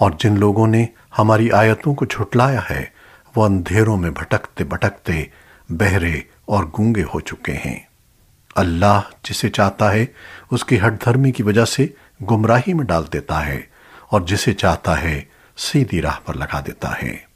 और जिन लोगों ने हमारी आयतों को झुटलाया है, वो अंधेरों में भटकते भटकते बहरे और गूँगे हो चुके हैं। अल्लाह जिसे चाहता है, उसकी हठधर्मी की वजह से गुमराही में डाल देता है और जिसे चाहता है, सीधी राह पर लगा देता है।